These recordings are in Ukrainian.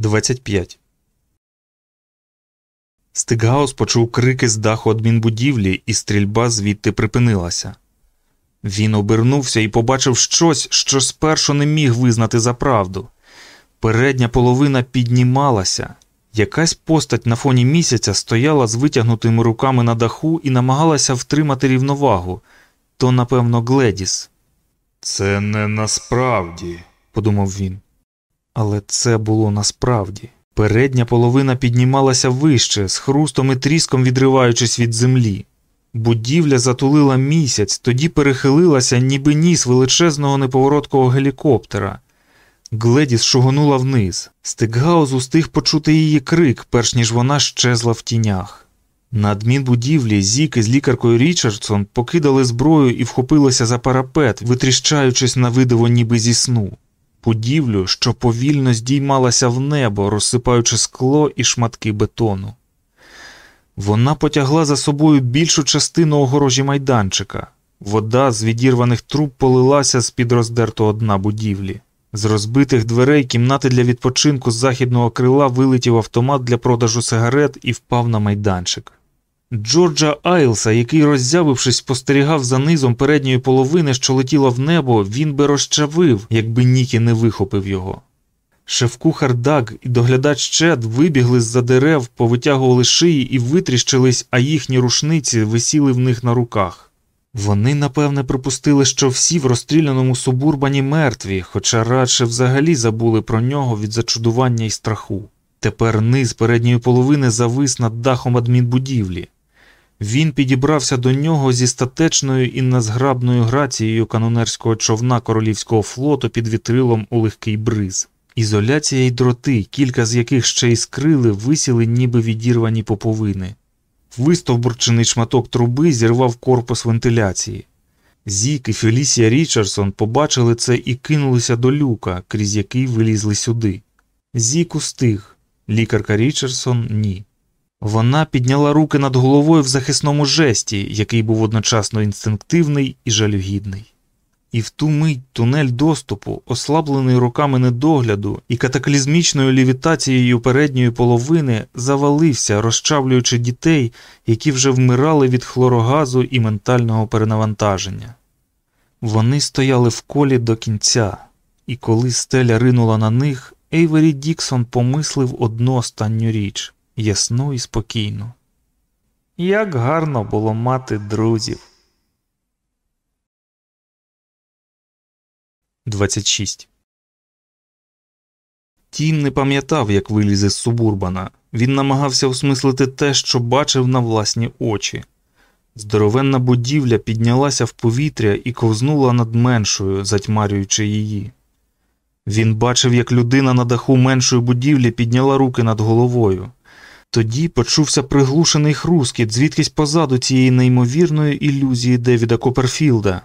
25. Стикгаус почув крики з даху адмінбудівлі, і стрільба звідти припинилася. Він обернувся і побачив щось, що спершу не міг визнати за правду. Передня половина піднімалася. Якась постать на фоні місяця стояла з витягнутими руками на даху і намагалася втримати рівновагу. То, напевно, Гледіс. Це не насправді, подумав він. Але це було насправді. Передня половина піднімалася вище, з хрустом і тріском відриваючись від землі. Будівля затулила місяць, тоді перехилилася, ніби ніс величезного неповороткого гелікоптера. Гледіс шугонула вниз. Стикгаус устиг почути її крик, перш ніж вона щезла в тінях. На адмінбудівлі Зік з лікаркою Річардсон покидали зброю і вхопилися за парапет, витріщаючись на видиво ніби зі сну. Будівлю, що повільно здіймалася в небо, розсипаючи скло і шматки бетону. Вона потягла за собою більшу частину огорожі майданчика. Вода з відірваних труб полилася з під роздертого дна будівлі. З розбитих дверей кімнати для відпочинку з західного крила вилетів автомат для продажу сигарет і впав на майданчик. Джорджа Айлса, який, роззявившись, спостерігав за низом передньої половини, що летіла в небо, він би розчавив, якби Нікі не вихопив його. Шеф-кухар Даг і доглядач Чед вибігли з-за дерев, повитягували шиї і витріщились, а їхні рушниці висіли в них на руках. Вони, напевне, припустили, що всі в розстріляному субурбані мертві, хоча радше взагалі забули про нього від зачудування і страху. Тепер низ передньої половини завис над дахом адмінбудівлі. Він підібрався до нього зі статечною і незграбною грацією канонерського човна королівського флоту під вітрилом у легкий бриз. Ізоляція й дроти, кілька з яких ще й скрили, висіли, ніби відірвані поповини. Вистовбурчений шматок труби зірвав корпус вентиляції. Зік і Фелісія Річардсон побачили це і кинулися до люка, крізь який вилізли сюди. Зік устиг, лікарка Річардсон ні. Вона підняла руки над головою в захисному жесті, який був одночасно інстинктивний і жалюгідний. І в ту мить тунель доступу, ослаблений руками недогляду і катаклізмічною лівітацією передньої половини, завалився, розчавлюючи дітей, які вже вмирали від хлорогазу і ментального перенавантаження. Вони стояли в колі до кінця, і коли стеля ринула на них, Ейвері Діксон помислив одну останню річ ясно і спокійно. Як гарно було мати друзів. 26. Тім не пам'ятав, як виліз із субурбана. Він намагався осмислити те, що бачив на власні очі. Здоровенна будівля піднялася в повітря і ковзнула над меншою, затьмарюючи її. Він бачив, як людина на даху меншої будівлі підняла руки над головою. Тоді почувся приглушений хрускіт, звідкись позаду цієї неймовірної ілюзії Девіда Коперфілда.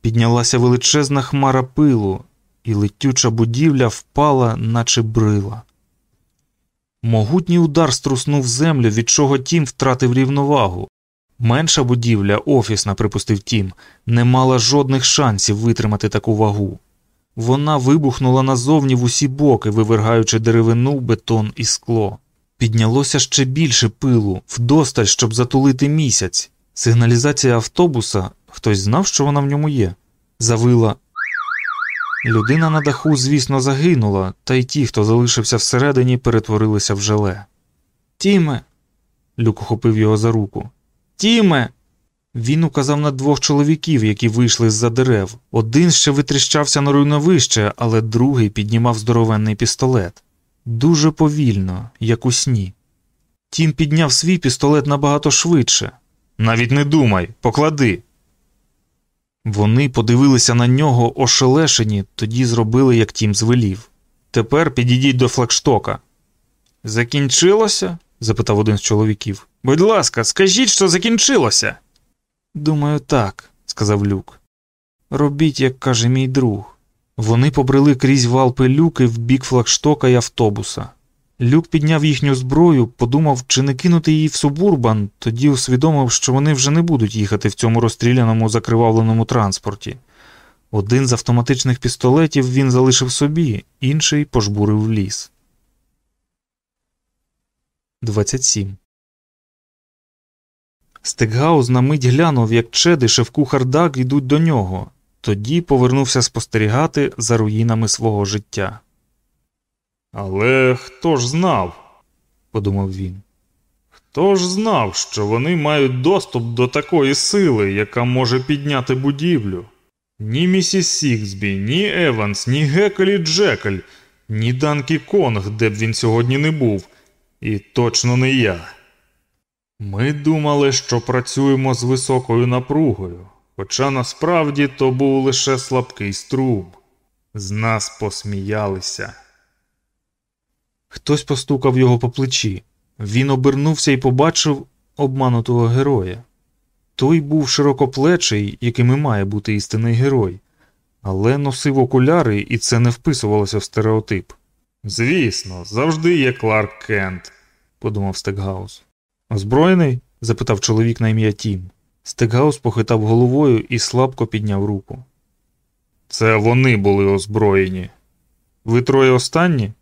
Піднялася величезна хмара пилу, і летюча будівля впала, наче брила. Могутній удар струснув землю, від чого тім втратив рівновагу. Менша будівля, офісна, припустив тім, не мала жодних шансів витримати таку вагу. Вона вибухнула назовні в усі боки, вивергаючи деревину, бетон і скло. Піднялося ще більше пилу, вдосталь, щоб затулити місяць. Сигналізація автобуса хтось знав, що вона в ньому є. Завила. Людина на даху, звісно, загинула, та й ті, хто залишився всередині, перетворилися в желе. Тіме. Люк ухопив його за руку. Тіме. Він указав на двох чоловіків, які вийшли з за дерев. Один ще витріщався на руйновище, але другий піднімав здоровенний пістолет. Дуже повільно, як у сні. Тім підняв свій пістолет набагато швидше. Навіть не думай, поклади. Вони подивилися на нього ошелешені, тоді зробили, як тім звелів. Тепер підійдіть до флагштока. Закінчилося? запитав один з чоловіків. Будь ласка, скажіть, що закінчилося. Думаю, так, сказав Люк. Робіть, як каже мій друг. Вони побрели крізь вал пилюки в бік флагштока й автобуса. Люк підняв їхню зброю, подумав, чи не кинути її в субурбан, тоді усвідомив, що вони вже не будуть їхати в цьому розстріляному закривавленому транспорті. Один з автоматичних пістолетів він залишив собі, інший пожбурив в ліс. 27. Стекгаус на мить глянув, як Чед і шеф-кухар Даг йдуть до нього, тоді повернувся спостерігати за руїнами свого життя. Але хто ж знав, подумав він. Хто ж знав, що вони мають доступ до такої сили, яка може підняти будівлю? Ні місіс Сіксбі, ні Еванс, ні Гекель і Джекель, ні Данкі Конг, де б він сьогодні не був, і точно не я. Ми думали, що працюємо з високою напругою, хоча насправді то був лише слабкий струм. З нас посміялися. Хтось постукав його по плечі. Він обернувся і побачив обманутого героя. Той був широкоплечий, яким і має бути істинний герой, але носив окуляри, і це не вписувалося в стереотип. Звісно, завжди є Кларк Кент, подумав Стекгаус. Озброєний? запитав чоловік на ім'я Тім. Стекгаус похитав головою і слабко підняв руку. Це вони були озброєні. Ви троє останні?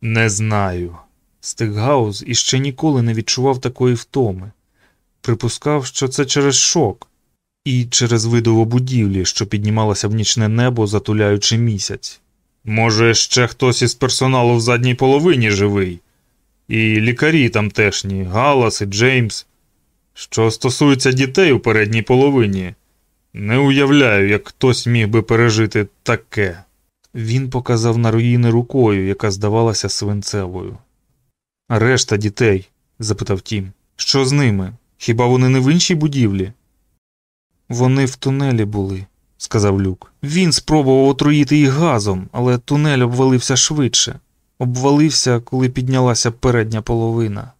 Не знаю. Стекгаус іще ніколи не відчував такої втоми. Припускав, що це через шок і через видово будівлі, що піднімалася в нічне небо, затуляючи місяць. Може, ще хтось із персоналу в задній половині живий, і лікарі тамтешні, Галас і Джеймс. Що стосується дітей у передній половині, не уявляю, як хтось міг би пережити таке. Він показав на руїни рукою, яка здавалася свинцевою. Решта дітей? запитав Тім. Що з ними? Хіба вони не в іншій будівлі? Вони в тунелі були, сказав Люк. Він спробував отруїти їх газом, але тунель обвалився швидше. Обвалився, коли піднялася передня половина.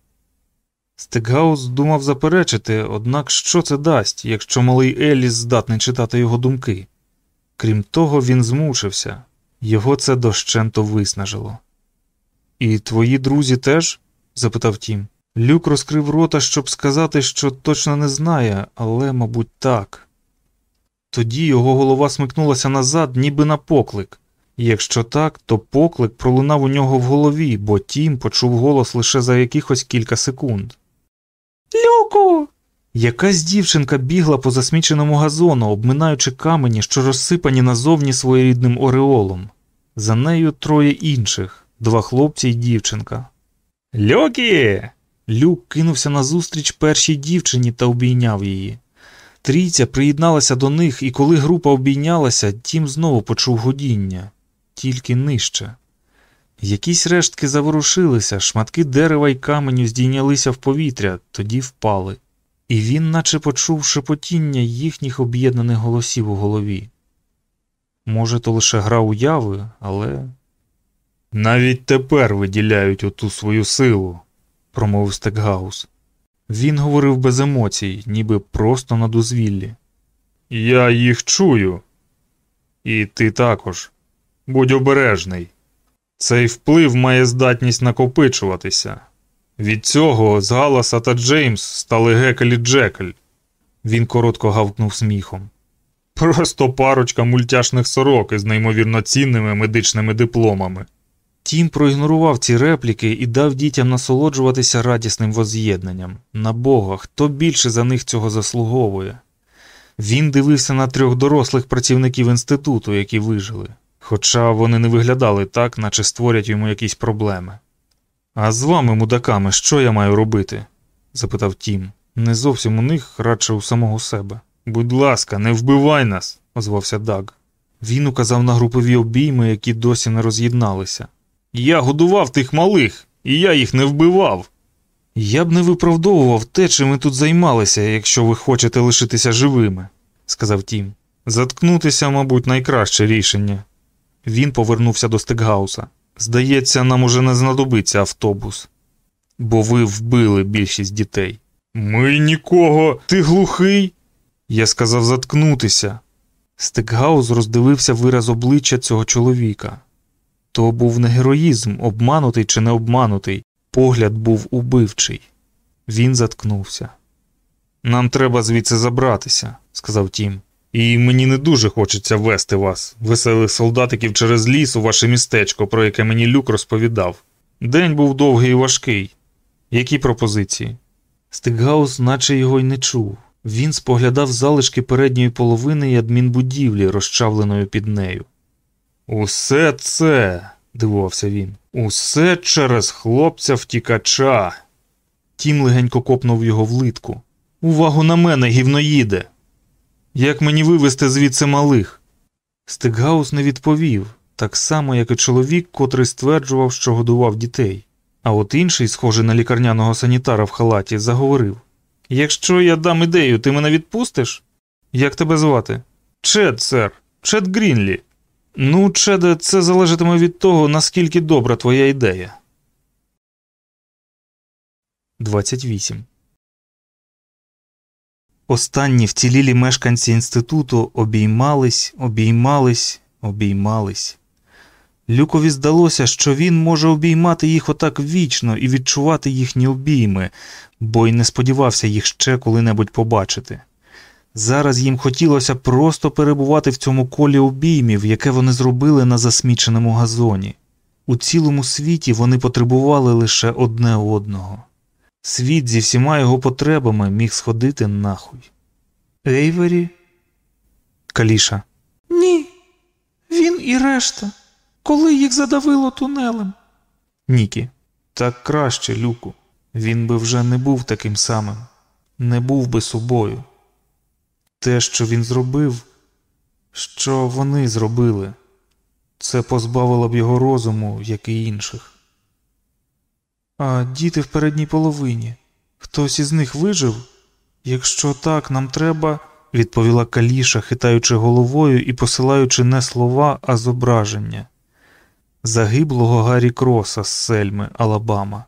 Стекгаус думав заперечити, однак що це дасть, якщо малий Еліс здатний читати його думки? Крім того, він змучився, його це дощенто виснажило. І твої друзі теж? запитав Тім. Люк розкрив рота, щоб сказати, що точно не знає, але, мабуть, так. Тоді його голова смикнулася назад, ніби на поклик. Якщо так, то поклик пролунав у нього в голові, бо Тім почув голос лише за якихось кілька секунд. Люку. Якась дівчинка бігла по засміченому газону, обминаючи камені, що розсипані назовні своєрідним ореолом. За нею троє інших два хлопці й дівчинка. Люкі. Люк кинувся назустріч першій дівчині та обійняв її. Трійця приєдналася до них, і коли група обійнялася, тім знову почув годіння, тільки нижче. Якісь рештки заворушилися, шматки дерева й каменю здійнялися в повітря, тоді впали, і він наче почув шепотіння їхніх об'єднаних голосів у голові. Може, то лише гра уяви, але. Навіть тепер виділяють оту свою силу, промовив Стекгаус. Він говорив без емоцій, ніби просто на дозвіллі. Я їх чую, і ти також. Будь обережний. Цей вплив має здатність накопичуватися. Від цього з Галаса та Джеймс стали Гекель і Джекель. Він коротко гавкнув сміхом. Просто парочка мультяшних сорок із неймовірно цінними медичними дипломами. Тім проігнорував ці репліки і дав дітям насолоджуватися радісним воз'єднанням. На Бога, хто більше за них цього заслуговує. Він дивився на трьох дорослих працівників інституту, які вижили, хоча вони не виглядали так, наче створять йому якісь проблеми. А з вами, мудаками, що я маю робити? запитав Тім. Не зовсім у них, радше у самого себе. Будь ласка, не вбивай нас, озвався Даг. Він указав на групові обійми, які досі не роз'єдналися. Я годував тих малих, і я їх не вбивав. Я б не виправдовував те, чим ми тут займалися, якщо ви хочете лишитися живими, сказав Тім. Заткнутися, мабуть, найкраще рішення. Він повернувся до Стекгауса. Здається, нам уже не знадобиться автобус, бо ви вбили більшість дітей. Ми нікого. Ти глухий? Я сказав заткнутися. Стекгаус роздивився вираз обличчя цього чоловіка. То був не героїзм, обманутий чи не обманутий, погляд був убивчий. Він заткнувся. Нам треба звідси забратися, сказав Тім. І мені не дуже хочеться вести вас, веселих солдатиків через ліс у ваше містечко, про яке мені люк розповідав. День був довгий і важкий. Які пропозиції? Стикгаус наче його й не чув. Він споглядав залишки передньої половини й адмінбудівлі, розчавленої під нею. Усе це, дивувався він, усе через хлопця втікача. Тім легенько копнув його в литку. Увагу на мене, гівноїде! Як мені вивезти звідси малих? Стикгаус не відповів, так само, як і чоловік, котрий стверджував, що годував дітей. А от інший, схожий на лікарняного санітара в халаті, заговорив: Якщо я дам ідею, ти мене відпустиш? Як тебе звати? Чед, сер, Чед Грінлі. Ну, Чеде, це залежатиме від того, наскільки добра твоя ідея. 28. Останні вцілілі мешканці інституту обіймались, обіймались, обіймались. Люкові здалося, що він може обіймати їх отак вічно і відчувати їхні обійми, бо й не сподівався їх ще коли-небудь побачити. Зараз їм хотілося просто перебувати в цьому колі обіймів, яке вони зробили на засміченому газоні. У цілому світі вони потребували лише одне одного. Світ зі всіма його потребами міг сходити нахуй. Ейвері? Каліша. Ні. Він і решта. Коли їх задавило тунелем. Нікі. Так краще, Люку. Він би вже не був таким самим, не був би собою. Те, що він зробив, що вони зробили, це позбавило б його розуму, як і інших. А діти в передній половині. Хтось із них вижив? Якщо так, нам треба, відповіла Каліша, хитаючи головою і посилаючи не слова, а зображення. Загиблого Гаррі Кроса з Сельми, Алабама,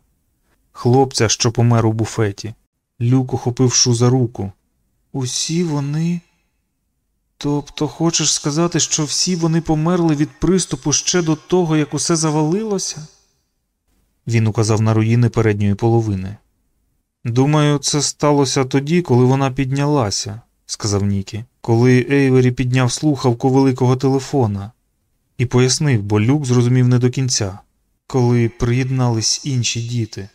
хлопця, що помер у буфеті. Люк ухопив Шу за руку. Усі вони. Тобто хочеш сказати, що всі вони померли від приступу ще до того, як усе завалилося? Він указав на руїни передньої половини. Думаю, це сталося тоді, коли вона піднялася, сказав Нікі, коли Ейвері підняв слухавку великого телефона і пояснив, бо люк зрозумів не до кінця, коли приєднались інші діти.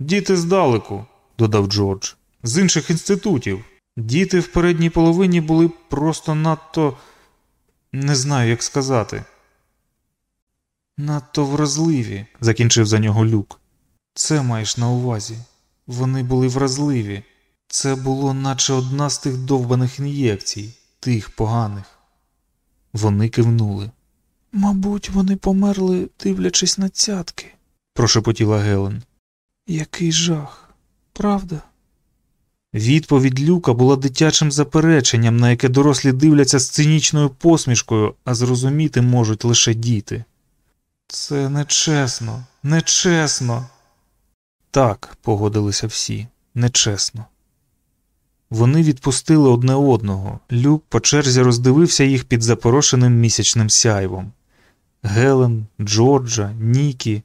Діти здалеку, додав Джордж, з інших інститутів. Діти в передній половині були просто надто не знаю, як сказати. Надто вразливі, закінчив за нього люк. Це маєш на увазі. Вони були вразливі. Це було наче одна з тих довбаних ін'єкцій, тих поганих. Вони кивнули. Мабуть, вони померли, дивлячись на цятки, прошепотіла Гелен. Який жах, правда? Відповідь Люка була дитячим запереченням, на яке дорослі дивляться з цинічною посмішкою, а зрозуміти можуть лише діти. Це нечесно, нечесно. Так, погодилися всі, нечесно. Вони відпустили одне одного. Люк по черзі роздивився їх під запорошеним місячним сяйвом Гелен, Джорджа, Нікі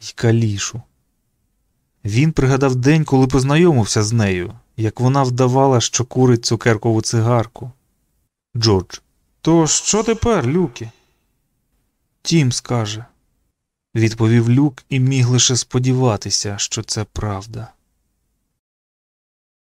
й Калішу. Він пригадав день, коли познайомився з нею, як вона вдавала, що курить цукеркову цигарку. Джордж. То що тепер, Люкі? Тім скаже, відповів Люк і міг лише сподіватися, що це правда.